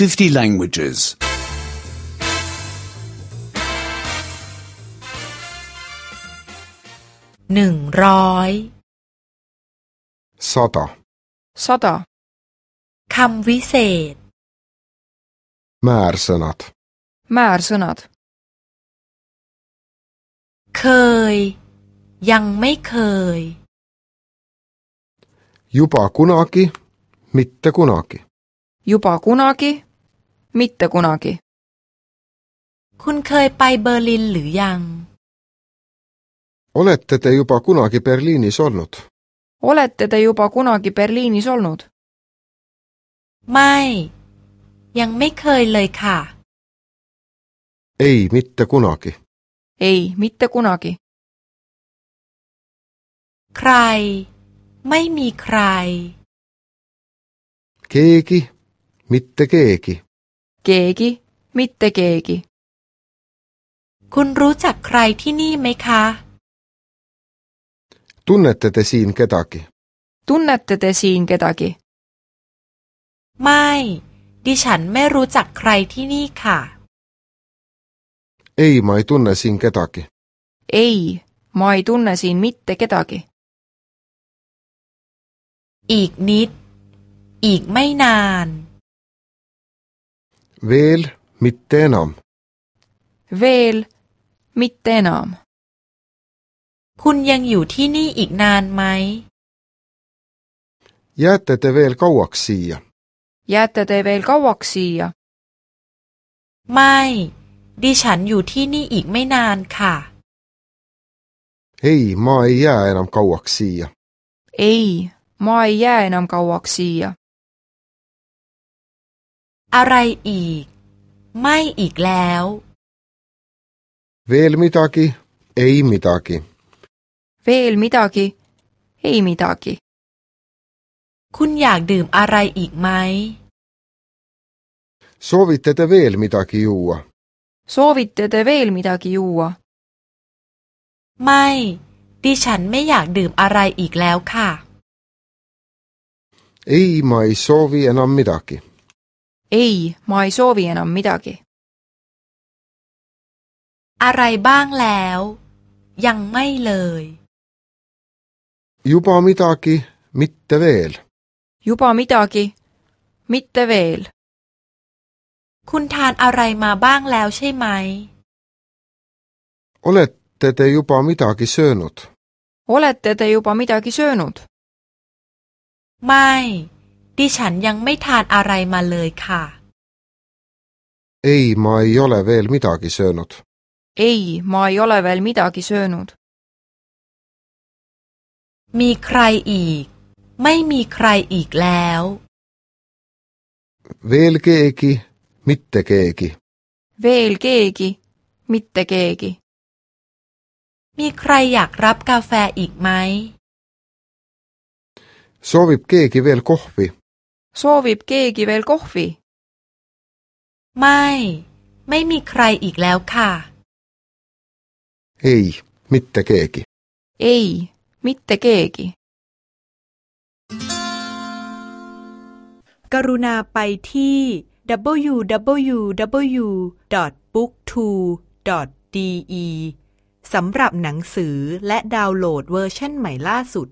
50 languages. หนึ่งร้อยคำวิเศษ m ä r s a n a t m ä r s a n a t เคยยังไม่เคย juba kunagi mitte kunagi juba kunagi mitte kunagi คุณเคยไปเบอร์ลินหรือยัง olete te juba kunagi Berliinis olnud olete te juba kunagi Berliinis olnud ไม่ยังไม่เคยเลยค่ะ ei mitte kunagi ei mitte kunagi ใครไม่มีใคร keegi mitte keegi เกกิมิเตเกกิคุณรู้จักใครที่นี่ไหมคะตุนเนตเตซีนเกตากิตุนเนตเตซีนเกตากิไม่ดิฉันไม่รู้จักใครที่นี่ค่ะเอ้ยไม่ตุนเนซีนเกตากิเอ้ยไม่ตุนเนซีนมิเตเกตากิอีกนิด อีกไม่นาน Veel mitte enam. Veel mitte enam. คุณยังอยู่ที่นี่อีกนานไหม j ä ä t e te veel kauaks siia? j ä ä t e te veel kauaks siia? ไม่ ดิฉันอยู่ที่นี่อีกไม่นานค่ะ Ei, ma ei jää enam kauaks siia. Ei, ma ei jää enam kauaks siia. อะไรอีก ไม่อีกแล้วเวลมิตากิเอมิตากิเวลมิตากิเอมิตากิคุณอยากดื่มอะไรอีกไหมโซวิตเตเวลมิตากิยูวาโซวิตเตเวลมิตากิยูวาไม่ดิฉันไม่อยากดื่มอะไรอีกแล้วค่ะเอ้ไม่โซวิเอนอมมิตากิ ei, ma ei soovi enam midagi. อะไรบ้างแล้วยังไม่เลย juba midagi, mitte veel. juba midagi, mitte veel. คุณทานอะไรมาบ้างแล้วใช่ไหม olete te juba midagi söönud? olete te juba midagi söönud? ไม่ดิฉันยังไม่ทานอะไรมาเลยค่ะ Ei, ma ei ole veel midagi söönud. Ei, ma ei ole veel midagi söönud. มีใครอีก ไม่มีใครอีกแล้ว Veel keegi, mitte keegi. Veel keegi, mitte keegi. มีใครอยากรับกาแฟอีกไหม Soovib keegi veel kohvi? soovib keegi veel kohvi ไม่ ไม่มีใครอีกแล้วค่ะ ei mitte keegi ei mitte keegi กรุณาไปที่ www.booktwo.de สำหรับหนังสือและดาวน์โหลดเวอร์ชันใหม่ล่าสุด